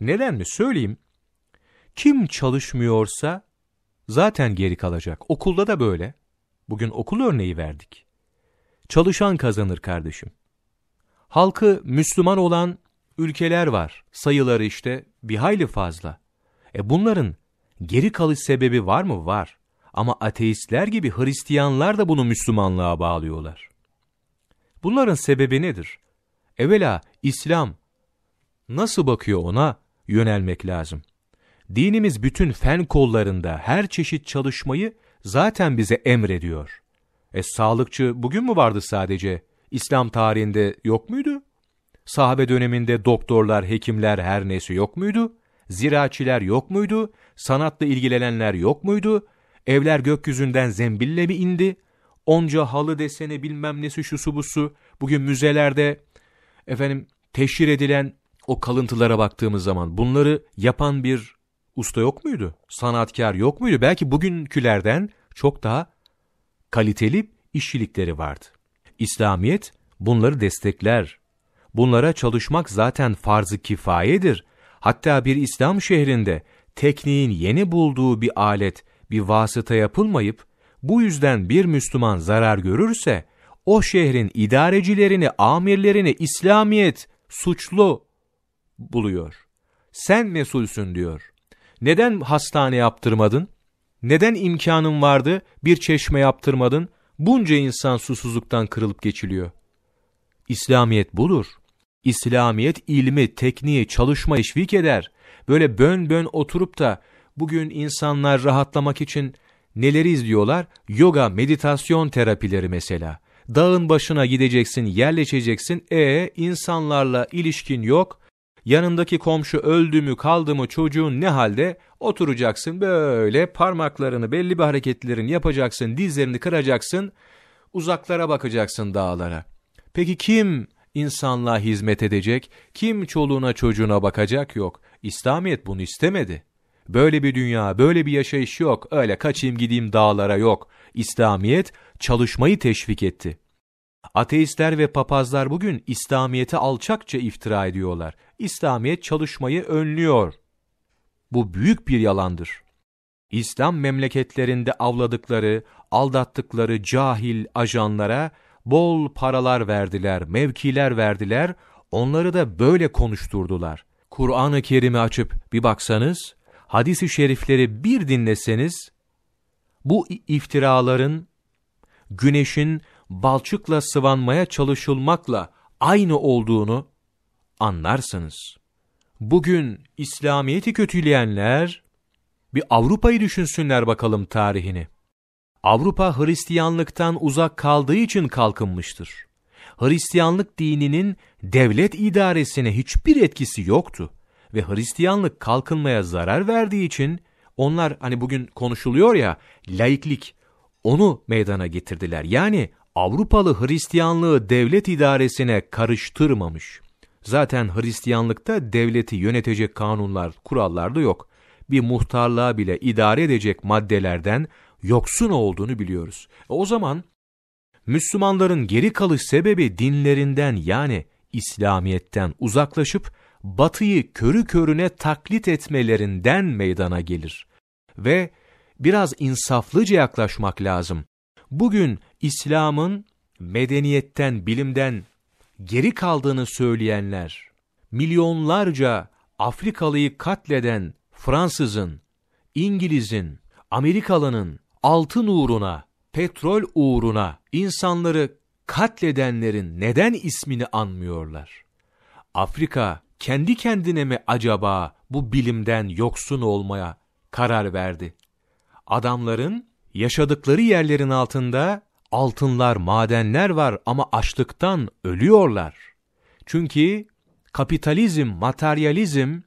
Neden mi? Söyleyeyim. Kim çalışmıyorsa zaten geri kalacak. Okulda da böyle. Bugün okul örneği verdik. Çalışan kazanır kardeşim. Halkı Müslüman olan ülkeler var. Sayıları işte bir hayli fazla. E bunların geri kalış sebebi var mı? Var. Ama ateistler gibi Hristiyanlar da bunu Müslümanlığa bağlıyorlar. Bunların sebebi nedir? Evvela İslam nasıl bakıyor ona yönelmek lazım. Dinimiz bütün fen kollarında her çeşit çalışmayı zaten bize emrediyor. E sağlıkçı bugün mü vardı sadece? İslam tarihinde yok muydu? Sahabe döneminde doktorlar, hekimler her neyse yok muydu? Ziraatçiler yok muydu? Sanatla ilgilenenler yok muydu? Evler gökyüzünden zembille mi indi? Onca halı deseni bilmem nesi şusu busu. Bugün müzelerde efendim teşhir edilen o kalıntılara baktığımız zaman bunları yapan bir usta yok muydu? Sanatkar yok muydu? Belki bugünkülerden çok daha kaliteli işçilikleri vardı. İslamiyet bunları destekler. Bunlara çalışmak zaten farz-ı kifayedir. Hatta bir İslam şehrinde tekniğin yeni bulduğu bir alet, bir vasıta yapılmayıp, bu yüzden bir Müslüman zarar görürse, o şehrin idarecilerini, amirlerini İslamiyet suçlu buluyor. Sen mesulsün diyor. Neden hastane yaptırmadın? Neden imkanın vardı bir çeşme yaptırmadın? Bunca insan susuzluktan kırılıp geçiliyor. İslamiyet budur. İslamiyet ilmi, tekniği, çalışma teşvik eder. Böyle bön bön oturup da bugün insanlar rahatlamak için neleri izliyorlar? Yoga, meditasyon terapileri mesela. Dağın başına gideceksin, yerleşeceksin. E insanlarla ilişkin yok. Yanındaki komşu öldü mü kaldı mı çocuğun ne halde? Oturacaksın böyle parmaklarını belli bir hareketlerin yapacaksın, dizlerini kıracaksın. Uzaklara bakacaksın dağlara. Peki kim insanlığa hizmet edecek, kim çoluğuna çocuğuna bakacak yok. İslamiyet bunu istemedi. Böyle bir dünya, böyle bir yaşayış yok. Öyle kaçayım gideyim dağlara yok. İslamiyet çalışmayı teşvik etti. Ateistler ve papazlar bugün İslamiyet'e alçakça iftira ediyorlar. İslamiyet çalışmayı önlüyor. Bu büyük bir yalandır. İslam memleketlerinde avladıkları, aldattıkları cahil ajanlara bol paralar verdiler, mevkiler verdiler, onları da böyle konuşturdular. Kur'an-ı Kerim'i açıp bir baksanız, hadisi şerifleri bir dinleseniz, bu iftiraların güneşin balçıkla sıvanmaya çalışılmakla aynı olduğunu anlarsınız. Bugün İslamiyet'i kötüleyenler bir Avrupa'yı düşünsünler bakalım tarihini. Avrupa Hristiyanlıktan uzak kaldığı için kalkınmıştır. Hristiyanlık dininin devlet idaresine hiçbir etkisi yoktu ve Hristiyanlık kalkınmaya zarar verdiği için onlar hani bugün konuşuluyor ya laiklik onu meydana getirdiler. Yani Avrupalı Hristiyanlığı devlet idaresine karıştırmamış. Zaten Hristiyanlıkta devleti yönetecek kanunlar, kurallar da yok. Bir muhtarlığa bile idare edecek maddelerden yoksun olduğunu biliyoruz. E o zaman Müslümanların geri kalış sebebi dinlerinden yani İslamiyet'ten uzaklaşıp batıyı körü körüne taklit etmelerinden meydana gelir. Ve biraz insaflıca yaklaşmak lazım. Bugün İslam'ın medeniyetten, bilimden geri kaldığını söyleyenler, milyonlarca Afrikalıyı katleden Fransızın, İngiliz'in, Amerikalı'nın altın uğruna, petrol uğruna insanları katledenlerin neden ismini anmıyorlar? Afrika kendi kendine mi acaba bu bilimden yoksun olmaya karar verdi? Adamların yaşadıkları yerlerin altında altınlar, madenler var ama açlıktan ölüyorlar. Çünkü kapitalizm, materyalizm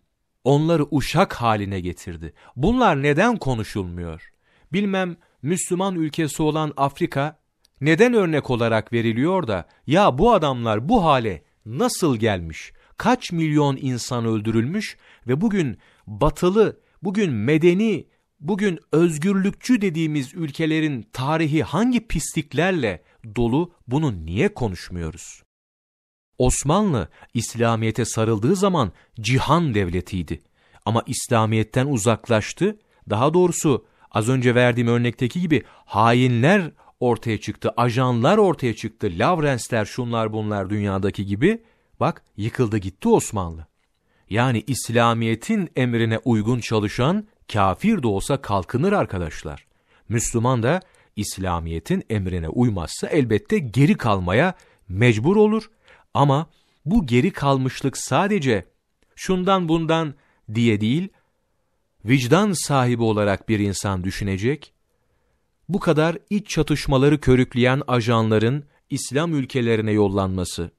onları uşak haline getirdi. Bunlar neden konuşulmuyor? Bilmem Müslüman ülkesi olan Afrika neden örnek olarak veriliyor da ya bu adamlar bu hale nasıl gelmiş? Kaç milyon insan öldürülmüş ve bugün batılı, bugün medeni, bugün özgürlükçü dediğimiz ülkelerin tarihi hangi pisliklerle dolu bunu niye konuşmuyoruz? Osmanlı İslamiyete sarıldığı zaman cihan devletiydi. Ama İslamiyet'ten uzaklaştı. Daha doğrusu az önce verdiğim örnekteki gibi hainler ortaya çıktı, ajanlar ortaya çıktı, Lavrensler şunlar bunlar dünyadaki gibi. Bak yıkıldı gitti Osmanlı. Yani İslamiyet'in emrine uygun çalışan kafir de olsa kalkınır arkadaşlar. Müslüman da İslamiyet'in emrine uymazsa elbette geri kalmaya mecbur olur. Ama bu geri kalmışlık sadece şundan bundan diye değil, vicdan sahibi olarak bir insan düşünecek, bu kadar iç çatışmaları körükleyen ajanların İslam ülkelerine yollanması,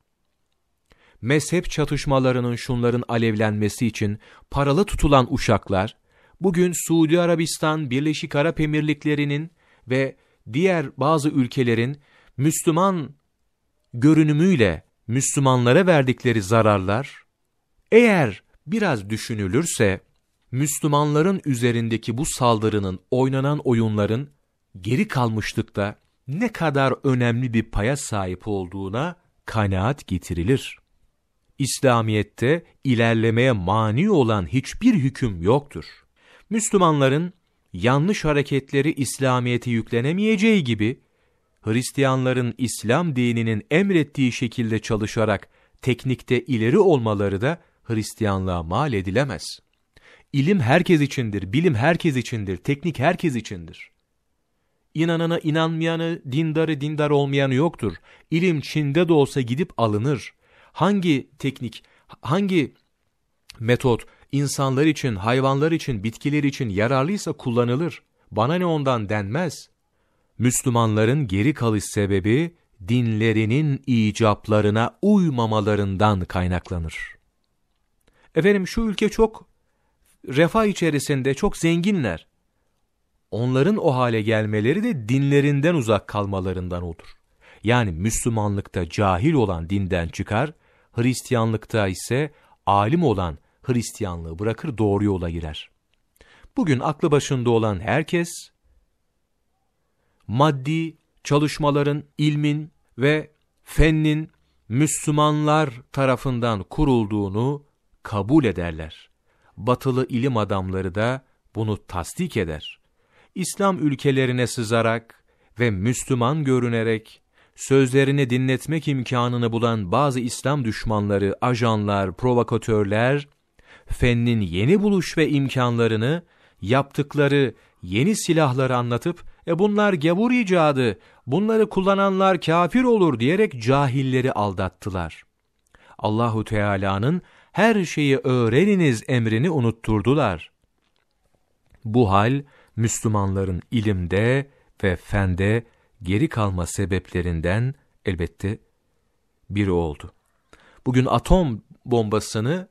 mezhep çatışmalarının şunların alevlenmesi için paralı tutulan uşaklar, bugün Suudi Arabistan, Birleşik Arap Emirlikleri'nin ve diğer bazı ülkelerin Müslüman görünümüyle Müslümanlara verdikleri zararlar, eğer biraz düşünülürse, Müslümanların üzerindeki bu saldırının, oynanan oyunların geri kalmışlıkta ne kadar önemli bir paya sahip olduğuna kanaat getirilir. İslamiyet'te ilerlemeye mani olan hiçbir hüküm yoktur. Müslümanların yanlış hareketleri İslamiyet'e yüklenemeyeceği gibi, Hristiyanların İslam dininin emrettiği şekilde çalışarak teknikte ileri olmaları da Hristiyanlığa mal edilemez. İlim herkes içindir, bilim herkes içindir, teknik herkes içindir. İnanana inanmayanı, dindarı dindar olmayanı yoktur. İlim Çin'de de olsa gidip alınır. Hangi teknik, hangi metot insanlar için, hayvanlar için, bitkiler için yararlıysa kullanılır. Bana ne ondan denmez. Müslümanların geri kalış sebebi dinlerinin icaplarına uymamalarından kaynaklanır. Efendim şu ülke çok refah içerisinde çok zenginler. Onların o hale gelmeleri de dinlerinden uzak kalmalarından olur. Yani Müslümanlıkta cahil olan dinden çıkar, Hristiyanlıkta ise alim olan Hristiyanlığı bırakır doğru yola girer. Bugün aklı başında olan herkes, maddi çalışmaların, ilmin ve fennin Müslümanlar tarafından kurulduğunu kabul ederler. Batılı ilim adamları da bunu tasdik eder. İslam ülkelerine sızarak ve Müslüman görünerek sözlerini dinletmek imkanını bulan bazı İslam düşmanları, ajanlar, provokatörler, fennin yeni buluş ve imkanlarını, yaptıkları yeni silahları anlatıp, e bunlar gavur icadı, bunları kullananlar kafir olur diyerek cahilleri aldattılar. Allahu Teala'nın her şeyi öğreniniz emrini unutturdular. Bu hal, Müslümanların ilimde ve fende geri kalma sebeplerinden elbette biri oldu. Bugün atom bombasını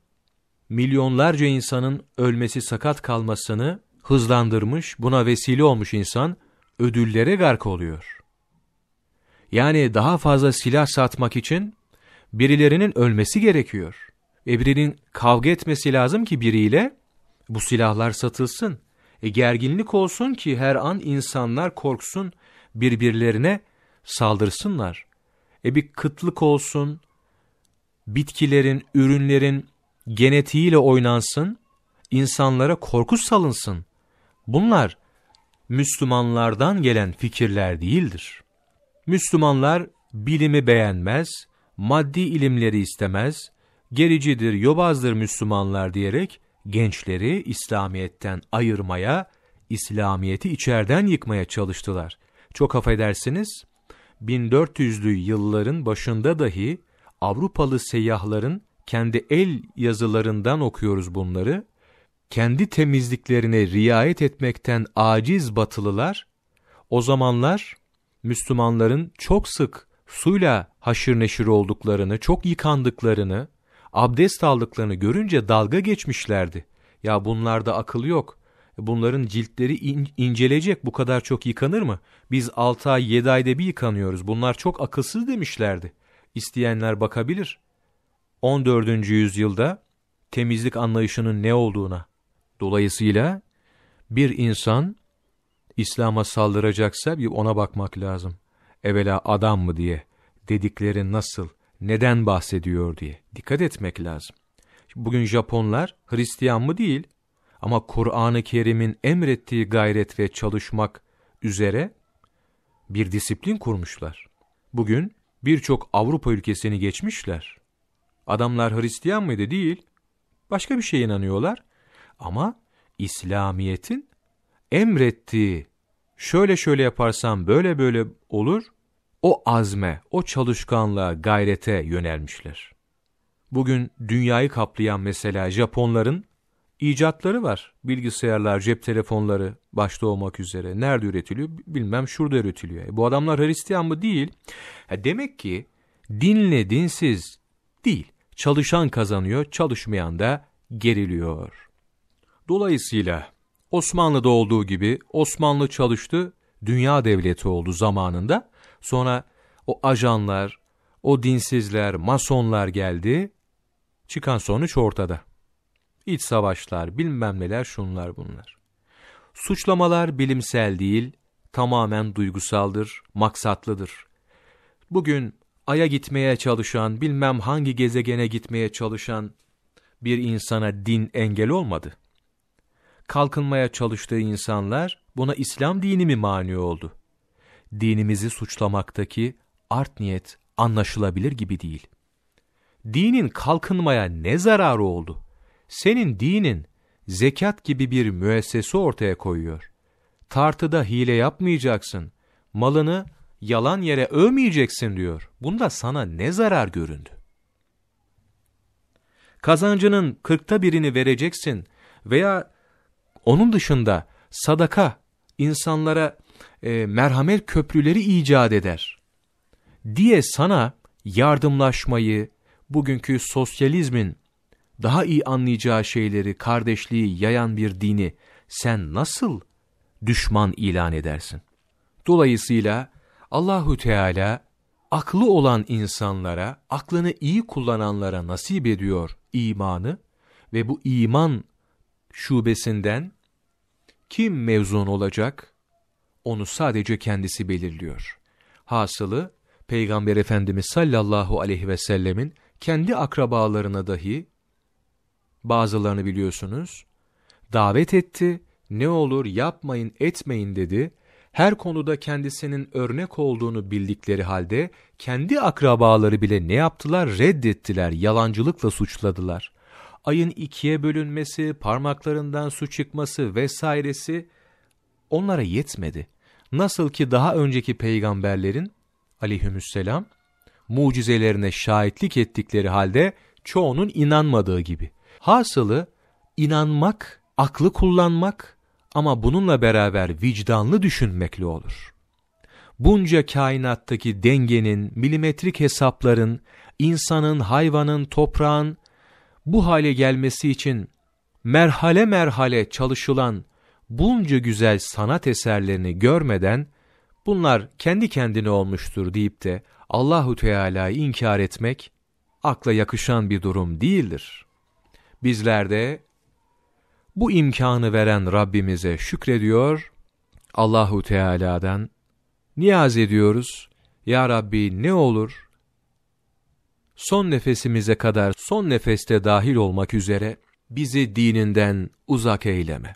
milyonlarca insanın ölmesi sakat kalmasını hızlandırmış, buna vesile olmuş insan ödüllere gark oluyor. Yani daha fazla silah satmak için birilerinin ölmesi gerekiyor. E birinin kavga etmesi lazım ki biriyle bu silahlar satılsın. E gerginlik olsun ki her an insanlar korksun, birbirlerine saldırsınlar. E bir kıtlık olsun, bitkilerin, ürünlerin genetiğiyle oynansın, insanlara korku salınsın. Bunlar Müslümanlardan gelen fikirler değildir. Müslümanlar bilimi beğenmez, maddi ilimleri istemez, gericidir, yobazdır Müslümanlar diyerek gençleri İslamiyet'ten ayırmaya, İslamiyet'i içerden yıkmaya çalıştılar. Çok affedersiniz, 1400'lü yılların başında dahi Avrupalı seyyahların kendi el yazılarından okuyoruz bunları, kendi temizliklerine riayet etmekten aciz batılılar, o zamanlar Müslümanların çok sık suyla haşır neşir olduklarını, çok yıkandıklarını, abdest aldıklarını görünce dalga geçmişlerdi. Ya bunlarda akıl yok. Bunların ciltleri in incelecek bu kadar çok yıkanır mı? Biz 6 ay 7 ayda bir yıkanıyoruz. Bunlar çok akılsız demişlerdi. İsteyenler bakabilir. 14. yüzyılda temizlik anlayışının ne olduğuna. Dolayısıyla bir insan İslam'a saldıracaksa bir ona bakmak lazım. Evvela adam mı diye dedikleri nasıl neden bahsediyor diye. Dikkat etmek lazım. Bugün Japonlar Hristiyan mı değil ama Kur'an-ı Kerim'in emrettiği gayret ve çalışmak üzere bir disiplin kurmuşlar. Bugün birçok Avrupa ülkesini geçmişler. Adamlar Hristiyan mıydı? Değil. Başka bir şeye inanıyorlar. Ama İslamiyet'in emrettiği şöyle şöyle yaparsam böyle böyle olur, o azme, o çalışkanlığa, gayrete yönelmişler. Bugün dünyayı kaplayan mesela Japonların icatları var. Bilgisayarlar, cep telefonları başta olmak üzere. Nerede üretiliyor? Bilmem şurada üretiliyor. E bu adamlar Hristiyan mı? Değil. Ha demek ki dinle dinsiz değil. Çalışan kazanıyor, çalışmayan da geriliyor. Dolayısıyla Osmanlı'da olduğu gibi Osmanlı çalıştı, dünya devleti oldu zamanında. Sonra o ajanlar, o dinsizler, masonlar geldi. Çıkan sonuç ortada. İç savaşlar, bilmem neler şunlar bunlar. Suçlamalar bilimsel değil, tamamen duygusaldır, maksatlıdır. Bugün Ay'a gitmeye çalışan, bilmem hangi gezegene gitmeye çalışan bir insana din engel olmadı. Kalkınmaya çalıştığı insanlar buna İslam dini mi mani oldu? Dinimizi suçlamaktaki art niyet anlaşılabilir gibi değil. Dinin kalkınmaya ne zararı oldu? Senin dinin zekat gibi bir müessese ortaya koyuyor. Tartıda hile yapmayacaksın. Malını yalan yere övmeyeceksin diyor. Bunda sana ne zarar göründü? Kazancının kırkta birini vereceksin veya onun dışında sadaka insanlara e, merhamet köprüleri icat eder diye sana yardımlaşmayı, bugünkü sosyalizmin daha iyi anlayacağı şeyleri, kardeşliği yayan bir dini sen nasıl düşman ilan edersin? Dolayısıyla Allahu Teala aklı olan insanlara, aklını iyi kullananlara nasip ediyor imanı ve bu iman şubesinden kim mevzun olacak onu sadece kendisi belirliyor. Hasılı Peygamber Efendimiz sallallahu aleyhi ve sellemin kendi akrabalarına dahi bazılarını biliyorsunuz davet etti. Ne olur yapmayın etmeyin dedi. Her konuda kendisinin örnek olduğunu bildikleri halde kendi akrabaları bile ne yaptılar? Reddettiler, yalancılıkla suçladılar. Ayın ikiye bölünmesi, parmaklarından su çıkması vesairesi onlara yetmedi. Nasıl ki daha önceki peygamberlerin aleyhisselam mucizelerine şahitlik ettikleri halde çoğunun inanmadığı gibi. Hasılı inanmak, aklı kullanmak ama bununla beraber vicdanlı düşünmekle olur. Bunca kainattaki dengenin, milimetrik hesapların, insanın, hayvanın, toprağın bu hale gelmesi için merhale merhale çalışılan bunca güzel sanat eserlerini görmeden bunlar kendi kendine olmuştur deyip de Allahu Teala'yı inkar etmek akla yakışan bir durum değildir. Bizler de bu imkanı veren Rabbimize şükrediyor, Allahu Teala'dan niyaz ediyoruz. Ya Rabbi ne olur son nefesimize kadar son nefeste dahil olmak üzere bizi dininden uzak eyleme.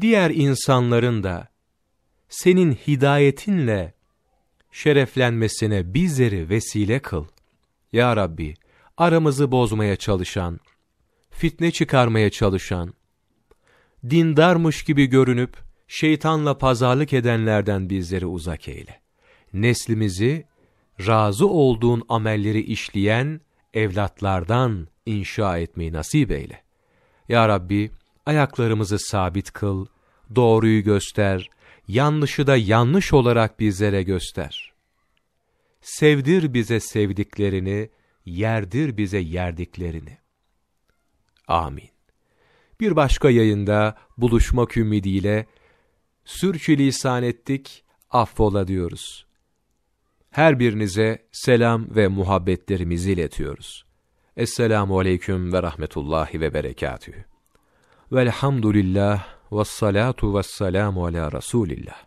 Diğer insanların da senin hidayetinle şereflenmesine bizleri vesile kıl. Ya Rabbi, aramızı bozmaya çalışan, fitne çıkarmaya çalışan, dindarmış gibi görünüp şeytanla pazarlık edenlerden bizleri uzak eyle. Neslimizi razı olduğun amelleri işleyen evlatlardan inşa etmeyi nasip eyle. Ya Rabbi, ayaklarımızı sabit kıl, doğruyu göster, yanlışı da yanlış olarak bizlere göster. Sevdir bize sevdiklerini, yerdir bize yerdiklerini. Amin. Bir başka yayında buluşmak ümidiyle sürçülisan ettik, affola diyoruz. Her birinize selam ve muhabbetlerimizi iletiyoruz. Esselamu aleyküm ve rahmetullahi ve berekatühü. Velhamdülillah ve salatu ve selamu ala Resulillah.